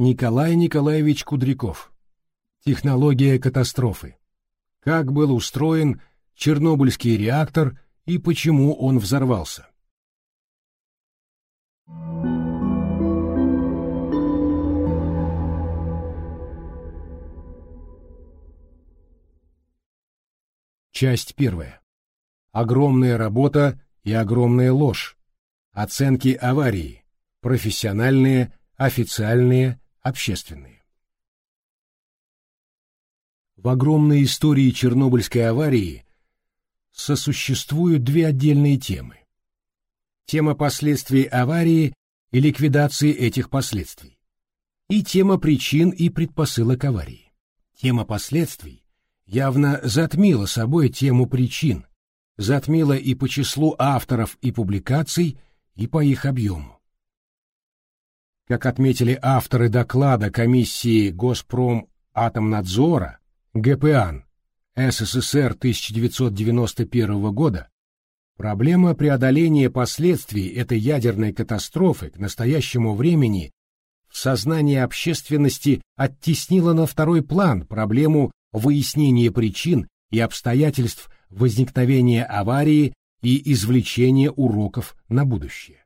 Николай Николаевич Кудряков. Технология катастрофы. Как был устроен Чернобыльский реактор и почему он взорвался. Часть первая. Огромная работа и огромная ложь. Оценки аварии. Профессиональные, официальные, общественные. В огромной истории Чернобыльской аварии сосуществуют две отдельные темы. Тема последствий аварии и ликвидации этих последствий. И тема причин и предпосылок аварии. Тема последствий явно затмила собой тему причин, затмила и по числу авторов и публикаций, и по их объему. Как отметили авторы доклада комиссии Госпроматомнадзора ГПАН СССР 1991 года, проблема преодоления последствий этой ядерной катастрофы к настоящему времени в сознании общественности оттеснила на второй план проблему выяснение причин и обстоятельств возникновения аварии и извлечения уроков на будущее.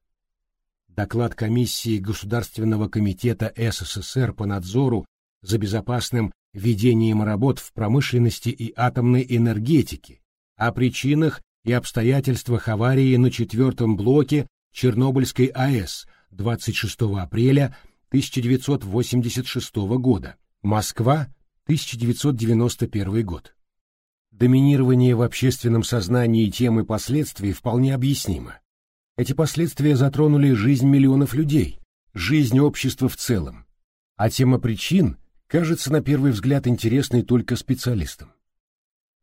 Доклад комиссии Государственного комитета СССР по надзору за безопасным ведением работ в промышленности и атомной энергетике, о причинах и обстоятельствах аварии на четвертом блоке Чернобыльской АЭС 26 апреля 1986 года, Москва, 1991 год. Доминирование в общественном сознании темы последствий вполне объяснимо. Эти последствия затронули жизнь миллионов людей, жизнь общества в целом. А тема причин кажется на первый взгляд интересной только специалистам.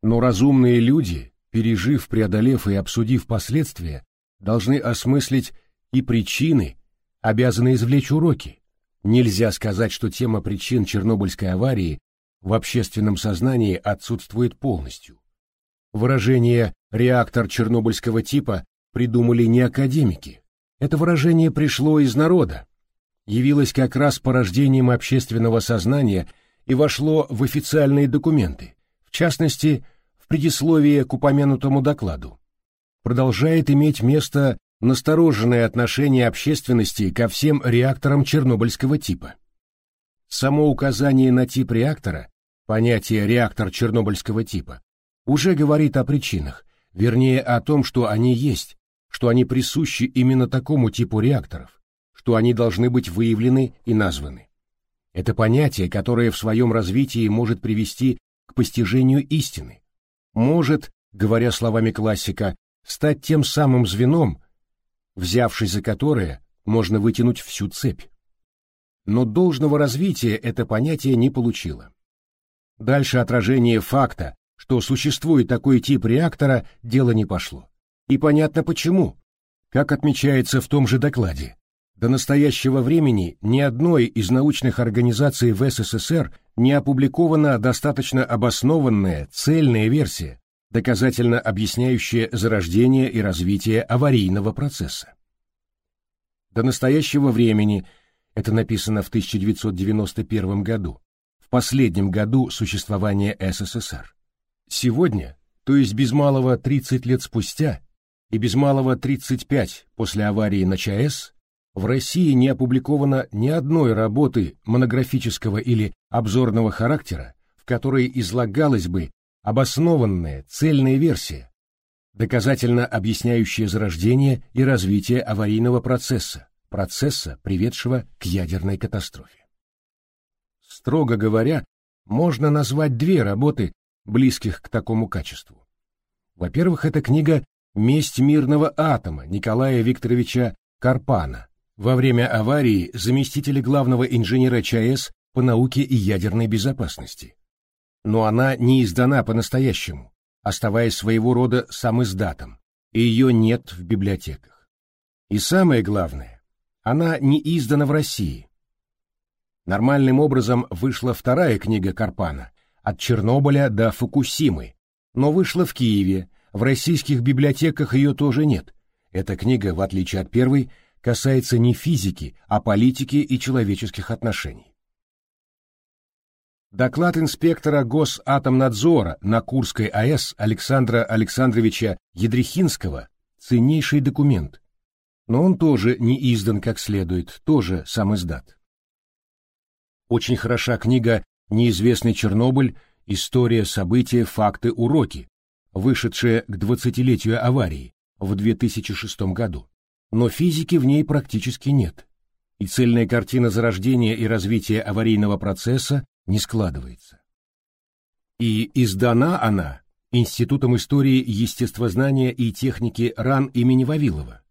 Но разумные люди, пережив, преодолев и обсудив последствия, должны осмыслить и причины, обязаны извлечь уроки. Нельзя сказать, что тема причин Чернобыльской аварии в общественном сознании отсутствует полностью. Выражение «реактор чернобыльского типа» придумали не академики. Это выражение пришло из народа, явилось как раз порождением общественного сознания и вошло в официальные документы, в частности, в предисловие к упомянутому докладу. Продолжает иметь место настороженное отношение общественности ко всем реакторам чернобыльского типа. Само указание на тип реактора, понятие «реактор чернобыльского типа», уже говорит о причинах, вернее о том, что они есть, что они присущи именно такому типу реакторов, что они должны быть выявлены и названы. Это понятие, которое в своем развитии может привести к постижению истины, может, говоря словами классика, стать тем самым звеном, взявшись за которое, можно вытянуть всю цепь но должного развития это понятие не получило. Дальше отражение факта, что существует такой тип реактора, дело не пошло. И понятно почему. Как отмечается в том же докладе, до настоящего времени ни одной из научных организаций в СССР не опубликована достаточно обоснованная, цельная версия, доказательно объясняющая зарождение и развитие аварийного процесса. До настоящего времени – это написано в 1991 году, в последнем году существования СССР. Сегодня, то есть без малого 30 лет спустя и без малого 35 после аварии на ЧАЭС, в России не опубликовано ни одной работы монографического или обзорного характера, в которой излагалась бы обоснованная, цельная версия, доказательно объясняющая зарождение и развитие аварийного процесса, процесса, приведшего к ядерной катастрофе. Строго говоря, можно назвать две работы, близких к такому качеству. Во-первых, это книга «Месть мирного атома» Николая Викторовича Карпана, во время аварии заместителя главного инженера ЧАЭС по науке и ядерной безопасности. Но она не издана по-настоящему, оставаясь своего рода самиздатом, и ее нет в библиотеках. И самое главное, она не издана в России. Нормальным образом вышла вторая книга Карпана «От Чернобыля до Фукусимы», но вышла в Киеве, в российских библиотеках ее тоже нет. Эта книга, в отличие от первой, касается не физики, а политики и человеческих отношений. Доклад инспектора Госатомнадзора на Курской АЭС Александра Александровича Едрихинского – ценнейший документ, но он тоже не издан как следует, тоже сам издат. Очень хороша книга «Неизвестный Чернобыль. История, события, факты, уроки», вышедшая к двадцатилетию аварии в 2006 году. Но физики в ней практически нет, и цельная картина зарождения и развития аварийного процесса не складывается. И издана она Институтом истории естествознания и техники РАН имени Вавилова,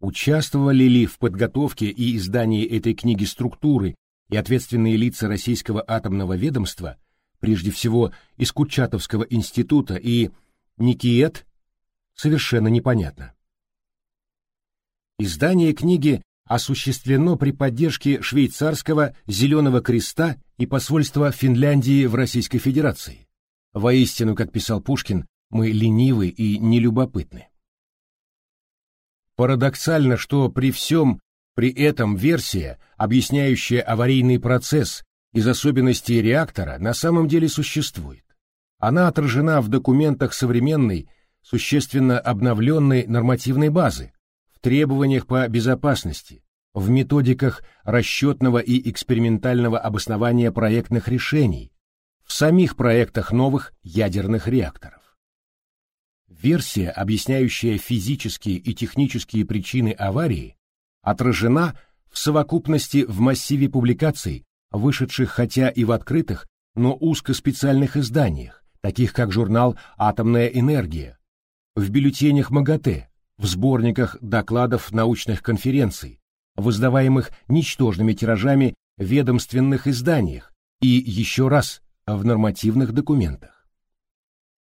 Участвовали ли в подготовке и издании этой книги структуры и ответственные лица Российского атомного ведомства, прежде всего из Курчатовского института и Никиет, совершенно непонятно. Издание книги осуществлено при поддержке швейцарского Зеленого Креста и посольства Финляндии в Российской Федерации. Воистину, как писал Пушкин, мы ленивы и нелюбопытны. Парадоксально, что при всем при этом версия, объясняющая аварийный процесс из особенностей реактора, на самом деле существует. Она отражена в документах современной, существенно обновленной нормативной базы, в требованиях по безопасности, в методиках расчетного и экспериментального обоснования проектных решений, в самих проектах новых ядерных реакторов. Версия, объясняющая физические и технические причины аварии, отражена в совокупности в массиве публикаций, вышедших хотя и в открытых, но узкоспециальных изданиях, таких как журнал «Атомная энергия», в бюллетенях МАГАТЭ, в сборниках докладов научных конференций, в издаваемых ничтожными тиражами ведомственных изданиях и, еще раз, в нормативных документах.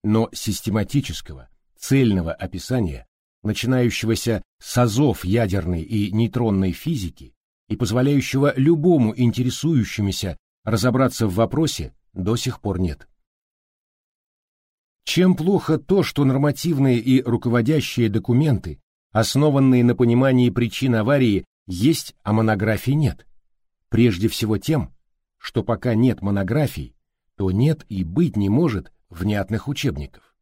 Но систематического, цельного описания, начинающегося с азов ядерной и нейтронной физики и позволяющего любому интересующемуся разобраться в вопросе, до сих пор нет. Чем плохо то, что нормативные и руководящие документы, основанные на понимании причин аварии, есть, а монографий нет? Прежде всего тем, что пока нет монографий, то нет и быть не может внятных учебников.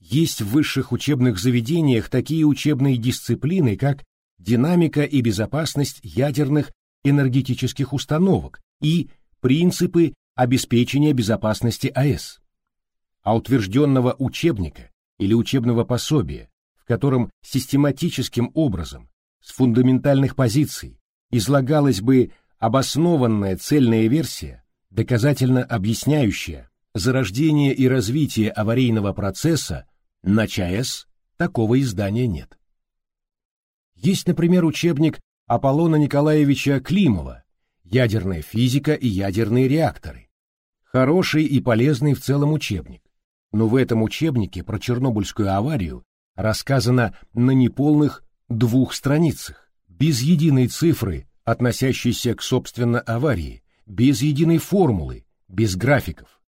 Есть в высших учебных заведениях такие учебные дисциплины, как динамика и безопасность ядерных энергетических установок и принципы обеспечения безопасности АЭС. А утвержденного учебника или учебного пособия, в котором систематическим образом, с фундаментальных позиций, излагалась бы обоснованная цельная версия, доказательно объясняющая зарождение и развитие аварийного процесса на ЧАЭС такого издания нет. Есть, например, учебник Аполлона Николаевича Климова «Ядерная физика и ядерные реакторы». Хороший и полезный в целом учебник. Но в этом учебнике про Чернобыльскую аварию рассказано на неполных двух страницах, без единой цифры, относящейся к, собственно, аварии, без единой формулы, без графиков.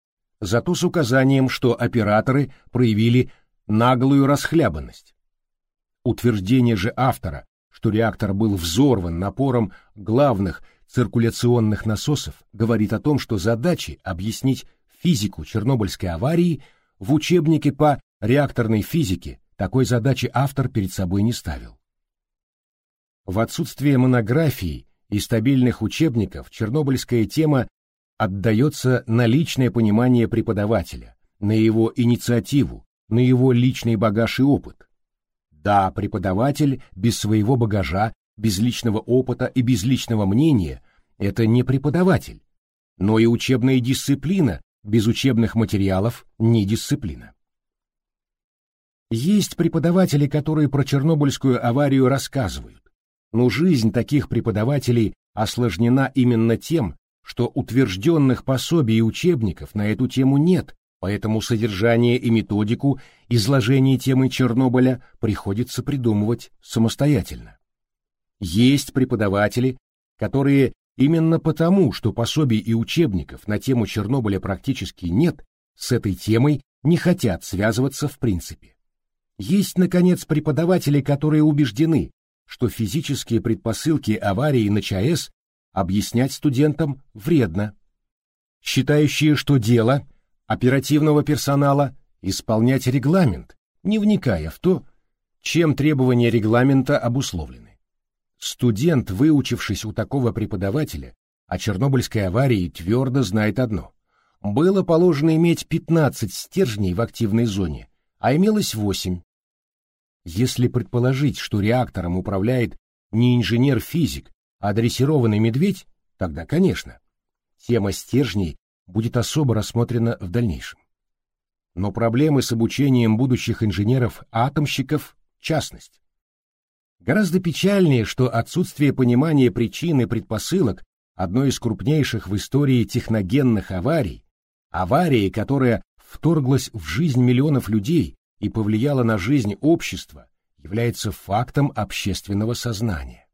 Зато с указанием, что операторы проявили наглую расхлябанность. Утверждение же автора, что реактор был взорван напором главных циркуляционных насосов, говорит о том, что задачи объяснить физику Чернобыльской аварии в учебнике по реакторной физике такой задачи автор перед собой не ставил. В отсутствие монографий и стабильных учебников чернобыльская тема отдается на личное понимание преподавателя, на его инициативу, на его личный багаж и опыт. Да, преподаватель без своего багажа, без личного опыта и без личного мнения – это не преподаватель, но и учебная дисциплина без учебных материалов – не дисциплина. Есть преподаватели, которые про Чернобыльскую аварию рассказывают, но жизнь таких преподавателей осложнена именно тем, что утвержденных пособий и учебников на эту тему нет, поэтому содержание и методику изложения темы Чернобыля приходится придумывать самостоятельно. Есть преподаватели, которые именно потому, что пособий и учебников на тему Чернобыля практически нет, с этой темой не хотят связываться в принципе. Есть, наконец, преподаватели, которые убеждены, что физические предпосылки аварии на ЧАЭС объяснять студентам вредно, считающие, что дело оперативного персонала исполнять регламент, не вникая в то, чем требования регламента обусловлены. Студент, выучившись у такого преподавателя, о Чернобыльской аварии твердо знает одно. Было положено иметь 15 стержней в активной зоне, а имелось 8. Если предположить, что реактором управляет не инженер-физик, а дрессированный медведь, тогда, конечно, тема стержней будет особо рассмотрена в дальнейшем. Но проблемы с обучением будущих инженеров-атомщиков – частность. Гораздо печальнее, что отсутствие понимания причин и предпосылок одной из крупнейших в истории техногенных аварий, аварии, которая вторглась в жизнь миллионов людей и повлияла на жизнь общества, является фактом общественного сознания.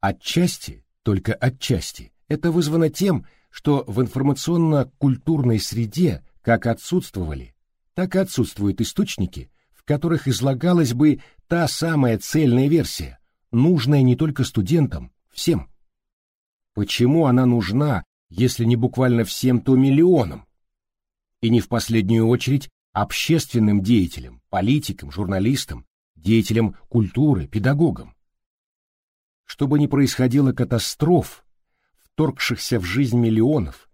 Отчасти, только отчасти, это вызвано тем, что в информационно-культурной среде как отсутствовали, так и отсутствуют источники, которых излагалась бы та самая цельная версия, нужная не только студентам, всем. Почему она нужна, если не буквально всем, то миллионам? И не в последнюю очередь общественным деятелям, политикам, журналистам, деятелям культуры, педагогам. Чтобы не происходило катастроф, вторгшихся в жизнь миллионов,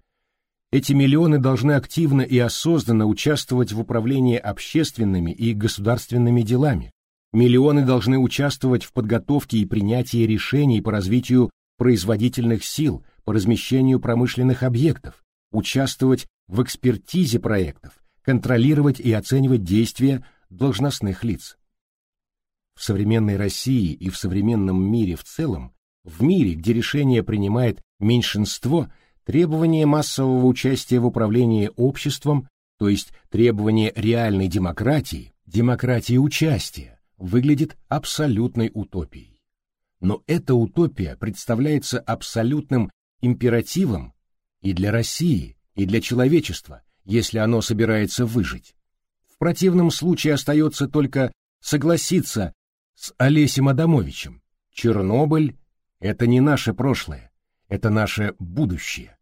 эти миллионы должны активно и осознанно участвовать в управлении общественными и государственными делами. Миллионы должны участвовать в подготовке и принятии решений по развитию производительных сил, по размещению промышленных объектов, участвовать в экспертизе проектов, контролировать и оценивать действия должностных лиц. В современной России и в современном мире в целом, в мире, где решение принимает меньшинство – Требование массового участия в управлении обществом, то есть требование реальной демократии, демократии участия, выглядит абсолютной утопией. Но эта утопия представляется абсолютным императивом и для России, и для человечества, если оно собирается выжить. В противном случае остается только согласиться с Олесем Адамовичем. Чернобыль — это не наше прошлое, это наше будущее.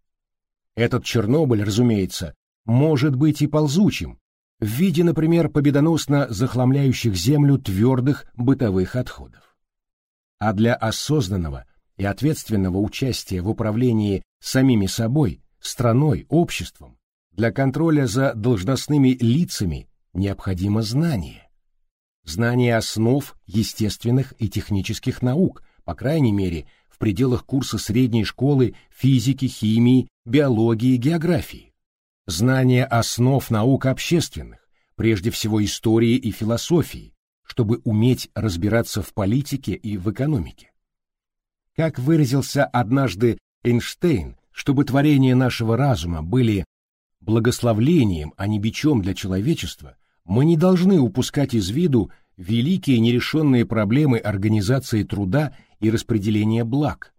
Этот Чернобыль, разумеется, может быть и ползучим, в виде, например, победоносно захламляющих Землю твердых бытовых отходов. А для осознанного и ответственного участия в управлении самими собой, страной, обществом, для контроля за должностными лицами необходимо знание. Знание основ естественных и технических наук, по крайней мере, пределах курса средней школы физики, химии, биологии, географии. Знание основ наук общественных, прежде всего истории и философии, чтобы уметь разбираться в политике и в экономике. Как выразился однажды Эйнштейн, чтобы творения нашего разума были благословлением, а не бичом для человечества, мы не должны упускать из виду великие нерешенные проблемы организации труда и распределения благ.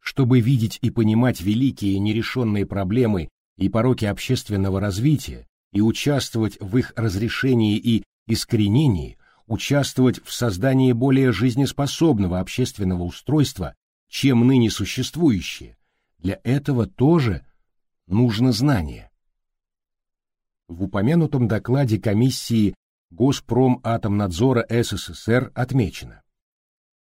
Чтобы видеть и понимать великие нерешенные проблемы и пороки общественного развития и участвовать в их разрешении и искоренении, участвовать в создании более жизнеспособного общественного устройства, чем ныне существующее, для этого тоже нужно знание. В упомянутом докладе комиссии Госпроматомнадзора СССР отмечено.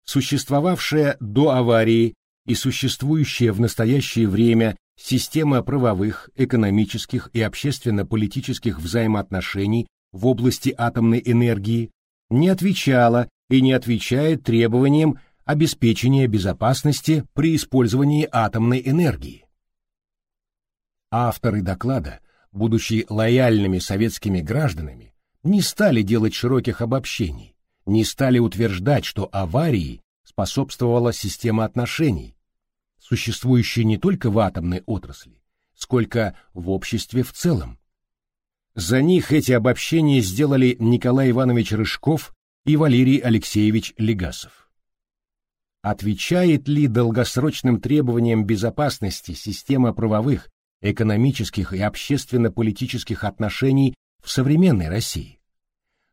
Существовавшая до аварии и существующая в настоящее время система правовых, экономических и общественно-политических взаимоотношений в области атомной энергии не отвечала и не отвечает требованиям обеспечения безопасности при использовании атомной энергии. Авторы доклада, будучи лояльными советскими гражданами, не стали делать широких обобщений, не стали утверждать, что аварии способствовала система отношений, существующая не только в атомной отрасли, сколько в обществе в целом. За них эти обобщения сделали Николай Иванович Рыжков и Валерий Алексеевич Легасов. Отвечает ли долгосрочным требованиям безопасности система правовых, экономических и общественно-политических отношений в современной России?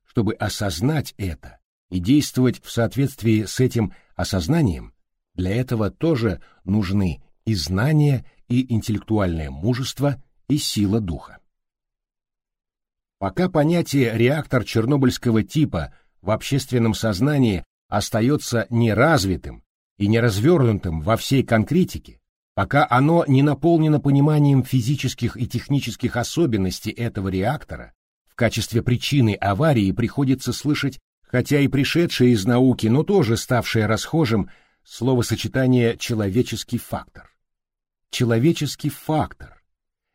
Чтобы осознать это и действовать в соответствии с этим осознанием, для этого тоже нужны и знания, и интеллектуальное мужество и сила духа. Пока понятие «реактор чернобыльского типа» в общественном сознании остается неразвитым и неразвернутым во всей конкретике, пока оно не наполнено пониманием физических и технических особенностей этого реактора, в качестве причины аварии приходится слышать, хотя и пришедшее из науки, но тоже ставшее расхожим, словосочетание «человеческий фактор». Человеческий фактор.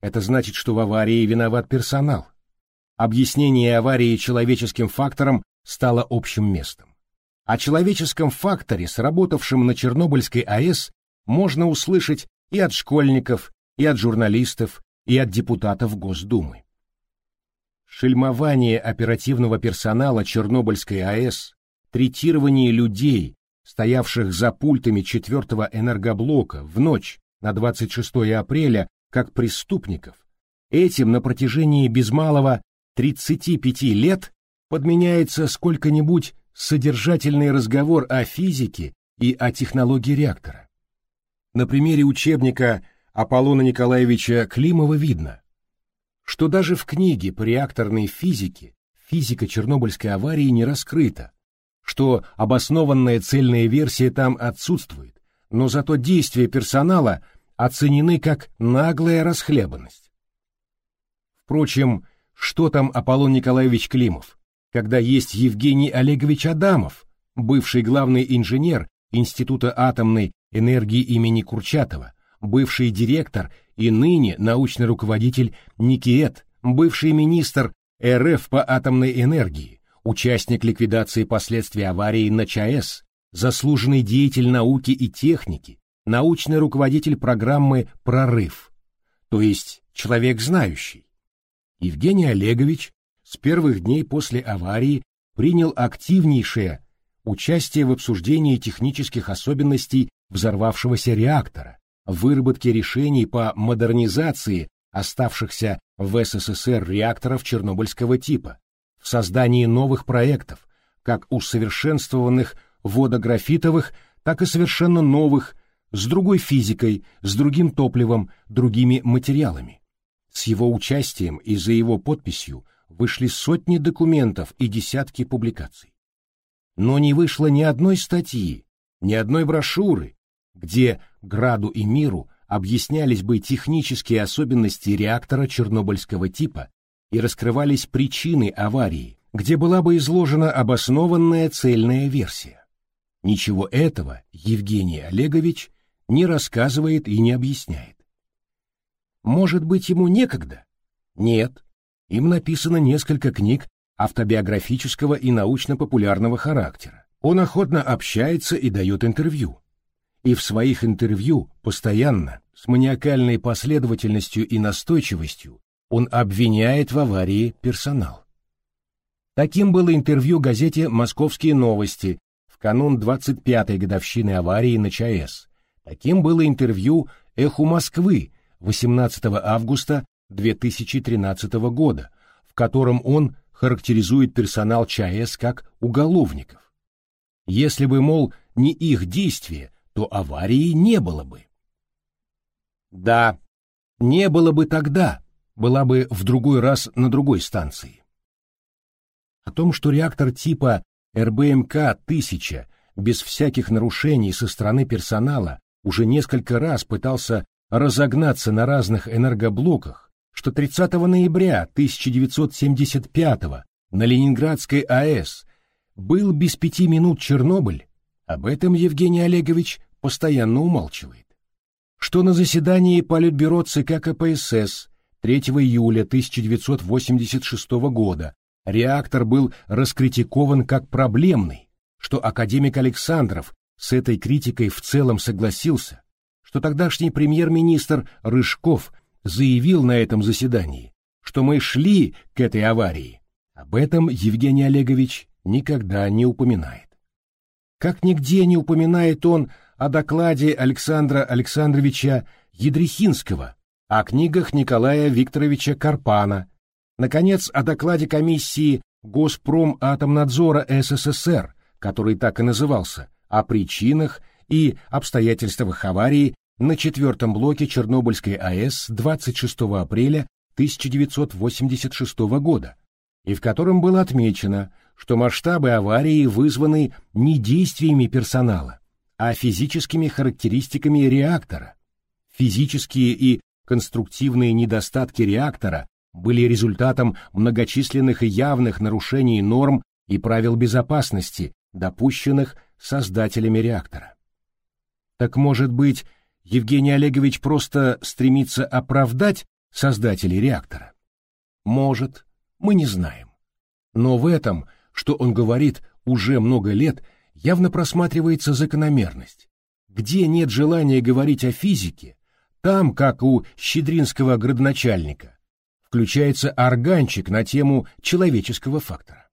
Это значит, что в аварии виноват персонал. Объяснение аварии человеческим фактором стало общим местом. О человеческом факторе, сработавшем на Чернобыльской АЭС, можно услышать и от школьников, и от журналистов, и от депутатов Госдумы. Шельмование оперативного персонала Чернобыльской АЭС, третирование людей, стоявших за пультами четвертого энергоблока в ночь на 26 апреля как преступников, этим на протяжении без малого 35 лет подменяется сколько-нибудь содержательный разговор о физике и о технологии реактора. На примере учебника Аполлона Николаевича Климова видно, что даже в книге по реакторной физике физика Чернобыльской аварии не раскрыта, что обоснованная цельная версия там отсутствует, но зато действия персонала оценены как наглая расхлебанность. Впрочем, что там Аполлон Николаевич Климов, когда есть Евгений Олегович Адамов, бывший главный инженер Института атомной энергии имени Курчатова, бывший директор и ныне научный руководитель Никиет, бывший министр РФ по атомной энергии, участник ликвидации последствий аварии на ЧАЭС, заслуженный деятель науки и техники, научный руководитель программы «Прорыв», то есть человек знающий. Евгений Олегович с первых дней после аварии принял активнейшее участие в обсуждении технических особенностей взорвавшегося реактора, выработке решений по модернизации оставшихся в СССР реакторов чернобыльского типа, в создании новых проектов, как усовершенствованных водографитовых, так и совершенно новых, с другой физикой, с другим топливом, другими материалами. С его участием и за его подписью вышли сотни документов и десятки публикаций. Но не вышло ни одной статьи, ни одной брошюры, где Граду и миру объяснялись бы технические особенности реактора чернобыльского типа и раскрывались причины аварии, где была бы изложена обоснованная цельная версия. Ничего этого Евгений Олегович не рассказывает и не объясняет. Может быть, ему некогда? Нет. Им написано несколько книг автобиографического и научно-популярного характера. Он охотно общается и дает интервью и в своих интервью постоянно, с маниакальной последовательностью и настойчивостью, он обвиняет в аварии персонал. Таким было интервью газете «Московские новости» в канун 25-й годовщины аварии на ЧАЭС. Таким было интервью «Эху Москвы» 18 августа 2013 года, в котором он характеризует персонал ЧАЭС как уголовников. Если бы, мол, не их действия, то аварии не было бы. Да, не было бы тогда, была бы в другой раз на другой станции. О том, что реактор типа РБМК-1000 без всяких нарушений со стороны персонала уже несколько раз пытался разогнаться на разных энергоблоках, что 30 ноября 1975 на Ленинградской АЭС был без пяти минут Чернобыль, об этом Евгений Олегович постоянно умалчивает. Что на заседании Политбюро ЦК КПСС 3 июля 1986 года реактор был раскритикован как проблемный, что академик Александров с этой критикой в целом согласился, что тогдашний премьер-министр Рыжков заявил на этом заседании, что мы шли к этой аварии. Об этом Евгений Олегович никогда не упоминает. Как нигде не упоминает он о докладе Александра Александровича Едрихинского, о книгах Николая Викторовича Карпана, наконец, о докладе комиссии Госпроматомнадзора СССР, который так и назывался, о причинах и обстоятельствах аварии на четвертом блоке Чернобыльской АЭС 26 апреля 1986 года, и в котором было отмечено, что масштабы аварии вызваны не действиями персонала, а физическими характеристиками реактора. Физические и конструктивные недостатки реактора были результатом многочисленных и явных нарушений норм и правил безопасности, допущенных создателями реактора. Так может быть, Евгений Олегович просто стремится оправдать создателей реактора? Может, мы не знаем. Но в этом, что он говорит уже много лет, явно просматривается закономерность. Где нет желания говорить о физике, там, как у щедринского градоначальника, включается органчик на тему человеческого фактора.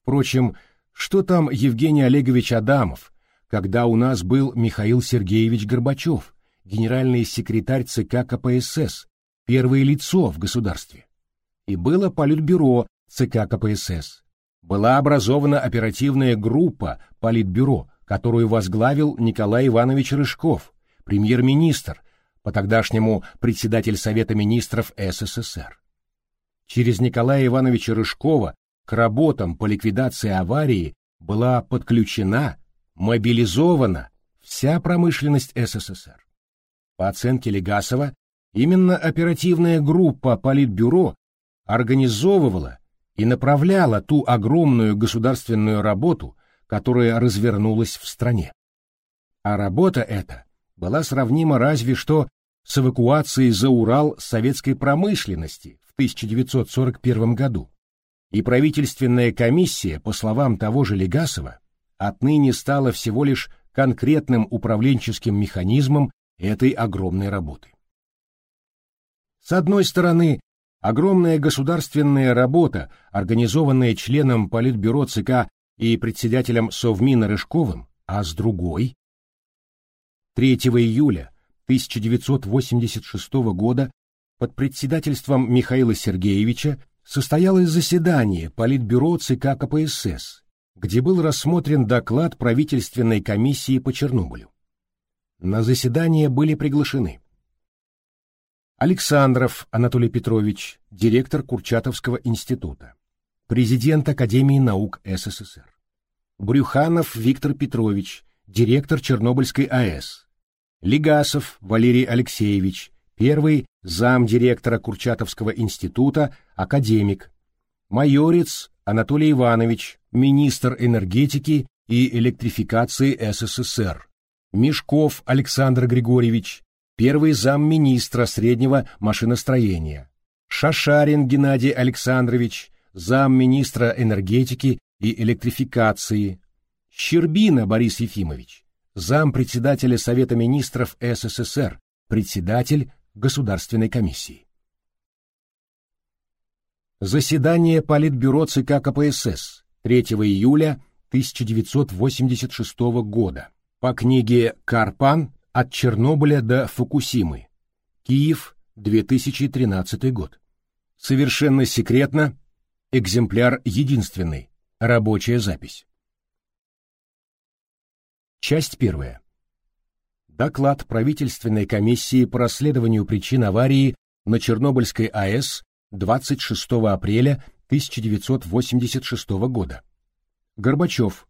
Впрочем, что там Евгений Олегович Адамов, когда у нас был Михаил Сергеевич Горбачев, генеральный секретарь ЦК КПСС, первое лицо в государстве. И было Политбюро ЦК КПСС. Была образована оперативная группа Политбюро, которую возглавил Николай Иванович Рыжков, премьер-министр, по-тогдашнему председатель Совета министров СССР. Через Николая Ивановича Рыжкова к работам по ликвидации аварии была подключена, мобилизована вся промышленность СССР. По оценке Легасова, именно оперативная группа Политбюро организовывала и направляла ту огромную государственную работу, которая развернулась в стране. А работа эта была сравнима разве что с эвакуацией за Урал советской промышленности в 1941 году. И правительственная комиссия, по словам того же Легасова, отныне стала всего лишь конкретным управленческим механизмом этой огромной работы. С одной стороны, огромная государственная работа, организованная членом Политбюро ЦК и председателем Совмина Рыжковым, а с другой 3 июля 1986 года под председательством Михаила Сергеевича состоялось заседание Политбюро ЦК КПСС, где был рассмотрен доклад правительственной комиссии по Чернобылю. На заседание были приглашены Александров Анатолий Петрович, директор Курчатовского института, президент Академии наук СССР, Брюханов Виктор Петрович, директор Чернобыльской АЭС, Легасов Валерий Алексеевич, первый замдиректора Курчатовского института, академик, Майорец Анатолий Иванович, министр энергетики и электрификации СССР, Мешков Александр Григорьевич, первый замминистра среднего машиностроения, Шашарин Геннадий Александрович, замминистра энергетики и электрификации, Щербина Борис Ефимович, зампредседателя Совета министров СССР, председатель Государственной комиссии. Заседание Политбюро ЦК КПСС 3 июля 1986 года по книге «Карпан. От Чернобыля до Фукусимы». Киев, 2013 год. Совершенно секретно. Экземпляр единственный. Рабочая запись. Часть первая. Доклад правительственной комиссии по расследованию причин аварии на Чернобыльской АЭС 26 апреля 1986 года. Горбачев.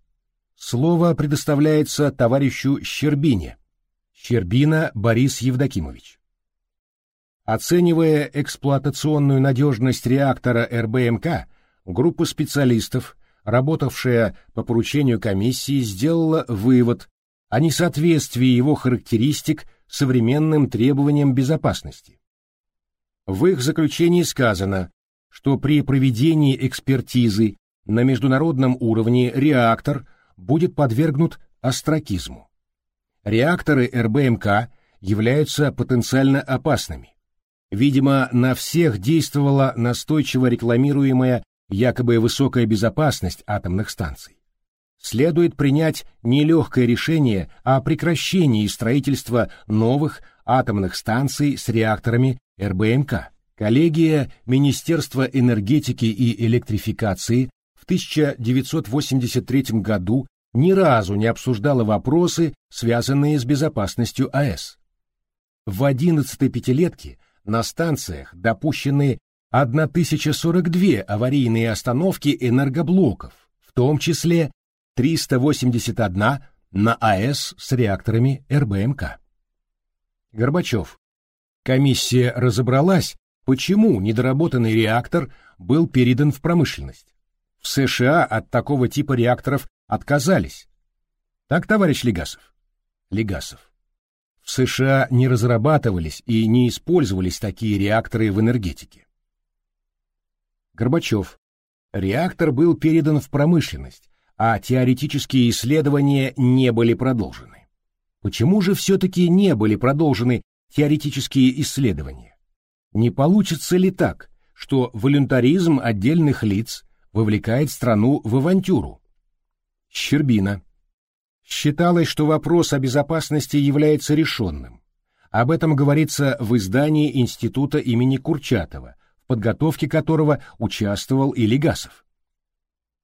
Слово предоставляется товарищу Щербине. Щербина Борис Евдокимович. Оценивая эксплуатационную надежность реактора РБМК, группа специалистов работавшая по поручению комиссии, сделала вывод о несоответствии его характеристик современным требованиям безопасности. В их заключении сказано, что при проведении экспертизы на международном уровне реактор будет подвергнут остракизму. Реакторы РБМК являются потенциально опасными. Видимо, на всех действовала настойчиво рекламируемая якобы высокая безопасность атомных станций. Следует принять нелегкое решение о прекращении строительства новых атомных станций с реакторами РБМК. Коллегия Министерства энергетики и электрификации в 1983 году ни разу не обсуждала вопросы, связанные с безопасностью АЭС. в 11-й пятилетке на станциях допущены 1042 аварийные остановки энергоблоков, в том числе 381 на АЭС с реакторами РБМК. Горбачев. Комиссия разобралась, почему недоработанный реактор был передан в промышленность. В США от такого типа реакторов отказались. Так, товарищ Легасов? Легасов. В США не разрабатывались и не использовались такие реакторы в энергетике. Горбачев. Реактор был передан в промышленность, а теоретические исследования не были продолжены. Почему же все-таки не были продолжены теоретические исследования? Не получится ли так, что волюнтаризм отдельных лиц вовлекает страну в авантюру? Щербина. Считалось, что вопрос о безопасности является решенным. Об этом говорится в издании Института имени Курчатова, в подготовке которого участвовал и Легасов.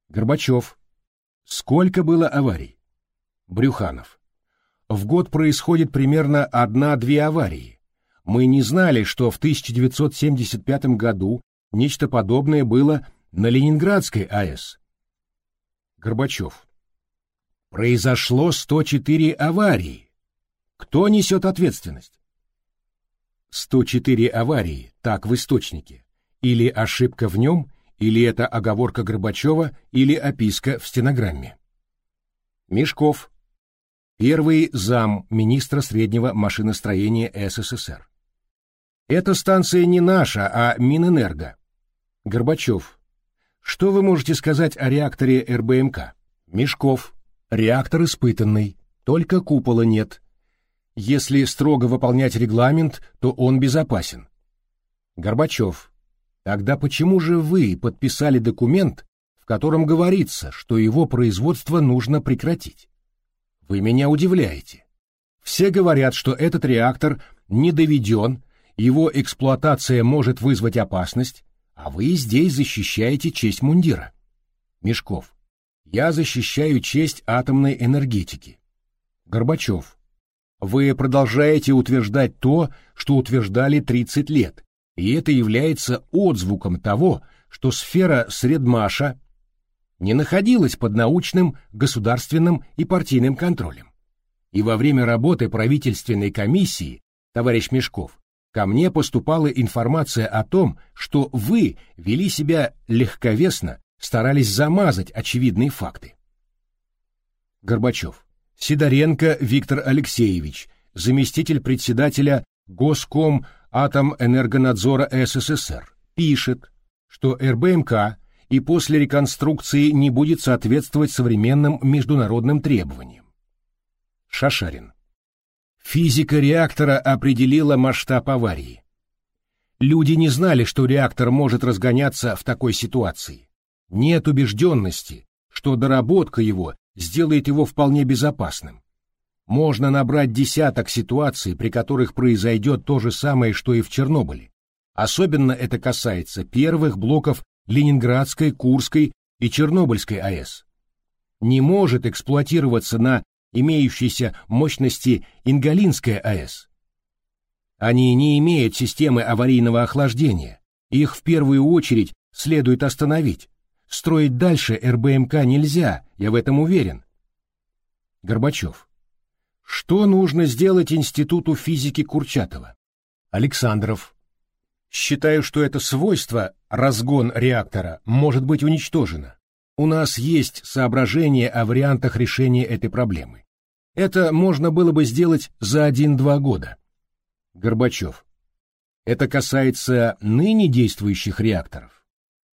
Горбачев. Сколько было аварий? Брюханов. В год происходит примерно одна-две аварии. Мы не знали, что в 1975 году нечто подобное было на Ленинградской АЭС. Горбачев. Произошло 104 аварии. Кто несет ответственность? 104 аварии, так в источнике. Или ошибка в нем, или это оговорка Горбачева, или описка в стенограмме. Мешков. Первый зам министра среднего машиностроения СССР. Эта станция не наша, а Минэнерго. Горбачев. Что вы можете сказать о реакторе РБМК? Мешков. Реактор испытанный, только купола нет. Если строго выполнять регламент, то он безопасен. Горбачев. Тогда почему же вы подписали документ, в котором говорится, что его производство нужно прекратить? Вы меня удивляете. Все говорят, что этот реактор не доведен, его эксплуатация может вызвать опасность, а вы здесь защищаете честь мундира. Мешков. Я защищаю честь атомной энергетики. Горбачев. Вы продолжаете утверждать то, что утверждали 30 лет, и это является отзвуком того, что сфера Средмаша не находилась под научным, государственным и партийным контролем. И во время работы правительственной комиссии, товарищ Мешков, ко мне поступала информация о том, что вы вели себя легковесно старались замазать очевидные факты. Горбачев. Сидоренко Виктор Алексеевич, заместитель председателя Госком Атомэнергонадзора СССР, пишет, что РБМК и после реконструкции не будет соответствовать современным международным требованиям. Шашарин. Физика реактора определила масштаб аварии. Люди не знали, что реактор может разгоняться в такой ситуации. Нет убежденности, что доработка его сделает его вполне безопасным. Можно набрать десяток ситуаций, при которых произойдет то же самое, что и в Чернобыле. Особенно это касается первых блоков Ленинградской, Курской и Чернобыльской АЭС. Не может эксплуатироваться на имеющейся мощности Ингалинская АЭС. Они не имеют системы аварийного охлаждения, их в первую очередь следует остановить, Строить дальше РБМК нельзя, я в этом уверен. Горбачев. Что нужно сделать Институту физики Курчатова? Александров. Считаю, что это свойство, разгон реактора, может быть уничтожено. У нас есть соображения о вариантах решения этой проблемы. Это можно было бы сделать за один-два года. Горбачев. Это касается ныне действующих реакторов.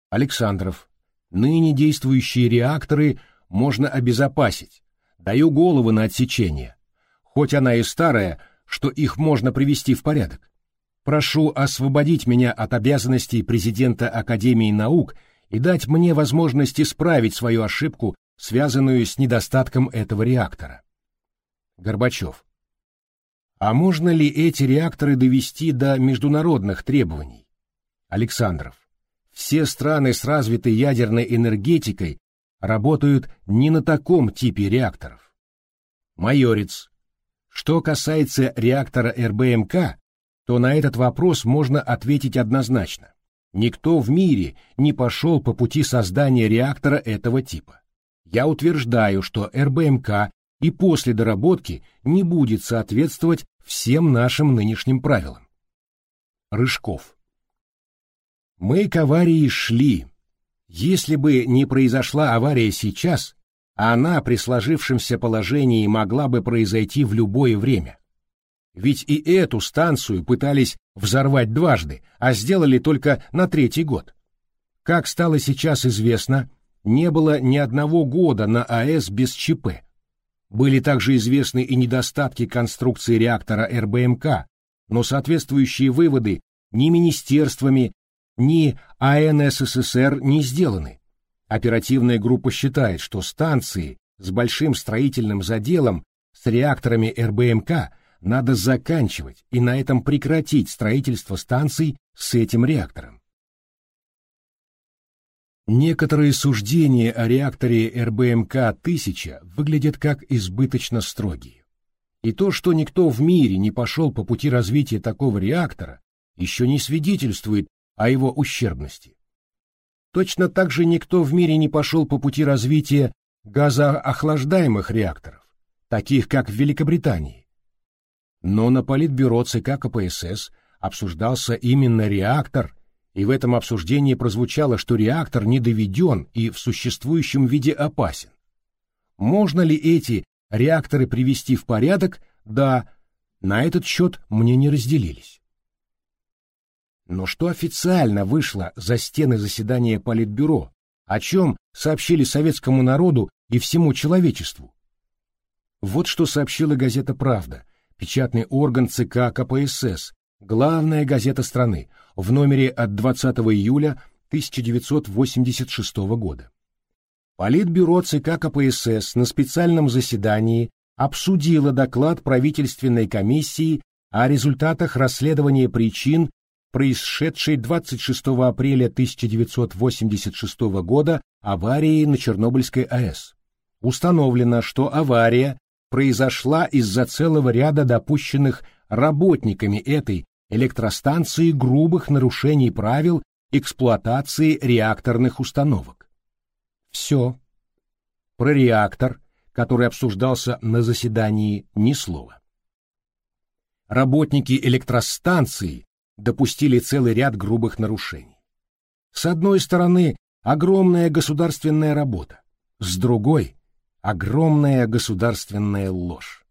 Александров. Ныне действующие реакторы можно обезопасить. Даю голову на отсечение. Хоть она и старая, что их можно привести в порядок. Прошу освободить меня от обязанностей президента Академии наук и дать мне возможность исправить свою ошибку, связанную с недостатком этого реактора. Горбачев. А можно ли эти реакторы довести до международных требований? Александров. Все страны с развитой ядерной энергетикой работают не на таком типе реакторов. Майорец. Что касается реактора РБМК, то на этот вопрос можно ответить однозначно. Никто в мире не пошел по пути создания реактора этого типа. Я утверждаю, что РБМК и после доработки не будет соответствовать всем нашим нынешним правилам. Рыжков. Мы к аварии шли. Если бы не произошла авария сейчас, она при сложившемся положении могла бы произойти в любое время. Ведь и эту станцию пытались взорвать дважды, а сделали только на третий год. Как стало сейчас известно, не было ни одного года на АЭС без ЧП. Были также известны и недостатки конструкции реактора РБМК, но соответствующие выводы ни министерствами, ни АНССР не сделаны. Оперативная группа считает, что станции с большим строительным заделом с реакторами РБМК надо заканчивать и на этом прекратить строительство станций с этим реактором. Некоторые суждения о реакторе РБМК-1000 выглядят как избыточно строгие. И то, что никто в мире не пошел по пути развития такого реактора, еще не свидетельствует о его ущербности. Точно так же никто в мире не пошел по пути развития газоохлаждаемых реакторов, таких как в Великобритании. Но на Политбюро ЦК КПСС обсуждался именно реактор, и в этом обсуждении прозвучало, что реактор не доведен и в существующем виде опасен. Можно ли эти реакторы привести в порядок? Да, на этот счет мне не разделились. Но что официально вышло за стены заседания Политбюро, о чем сообщили советскому народу и всему человечеству? Вот что сообщила газета «Правда», печатный орган ЦК КПСС, главная газета страны, в номере от 20 июля 1986 года. Политбюро ЦК КПСС на специальном заседании обсудило доклад правительственной комиссии о результатах расследования причин происшедшей 26 апреля 1986 года аварии на Чернобыльской АЭС. Установлено, что авария произошла из-за целого ряда допущенных работниками этой электростанции грубых нарушений правил эксплуатации реакторных установок. Все. Про реактор, который обсуждался на заседании, ни слова. Работники электростанции допустили целый ряд грубых нарушений. С одной стороны, огромная государственная работа, с другой — огромная государственная ложь.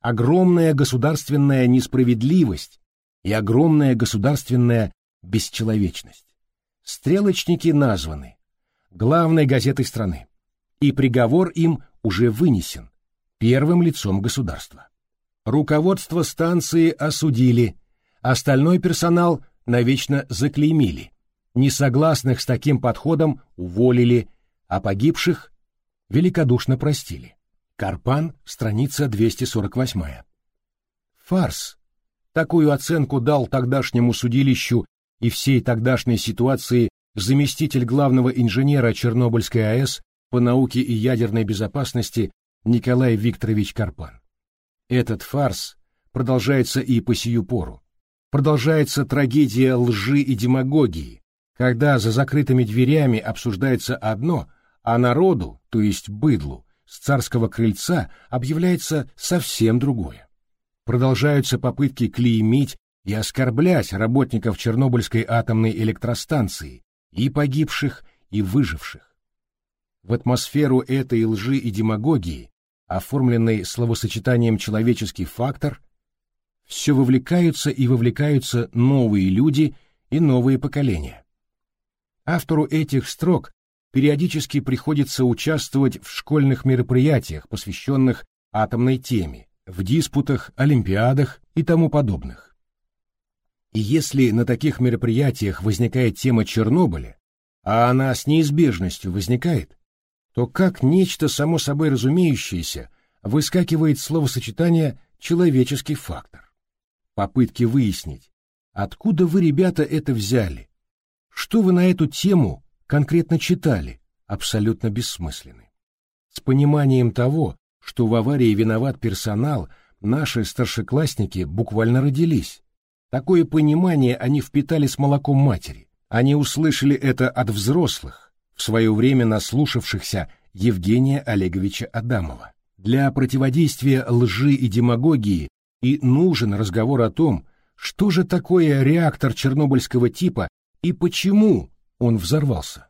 Огромная государственная несправедливость и огромная государственная бесчеловечность. Стрелочники названы главной газетой страны, и приговор им уже вынесен первым лицом государства. Руководство станции осудили Остальной персонал навечно заклеймили. Несогласных с таким подходом уволили, а погибших великодушно простили. Карпан, страница 248. Фарс. Такую оценку дал тогдашнему судилищу и всей тогдашней ситуации заместитель главного инженера Чернобыльской АЭС по науке и ядерной безопасности Николай Викторович Карпан. Этот фарс продолжается и по сию пору продолжается трагедия лжи и демагогии, когда за закрытыми дверями обсуждается одно, а народу, то есть быдлу, с царского крыльца объявляется совсем другое. Продолжаются попытки клеймить и оскорблять работников Чернобыльской атомной электростанции, и погибших, и выживших. В атмосферу этой лжи и демагогии, оформленной словосочетанием «человеческий фактор», все вовлекаются и вовлекаются новые люди и новые поколения. Автору этих строк периодически приходится участвовать в школьных мероприятиях, посвященных атомной теме, в диспутах, олимпиадах и тому подобных. И если на таких мероприятиях возникает тема Чернобыля, а она с неизбежностью возникает, то как нечто само собой разумеющееся выскакивает словосочетание «человеческий фактор» попытки выяснить, откуда вы, ребята, это взяли, что вы на эту тему конкретно читали, абсолютно бессмысленны. С пониманием того, что в аварии виноват персонал, наши старшеклассники буквально родились, Такое понимание они впитали с молоком матери. Они услышали это от взрослых, в свое время наслушавшихся Евгения Олеговича Адамова. Для противодействия лжи и демагогии и нужен разговор о том, что же такое реактор чернобыльского типа и почему он взорвался.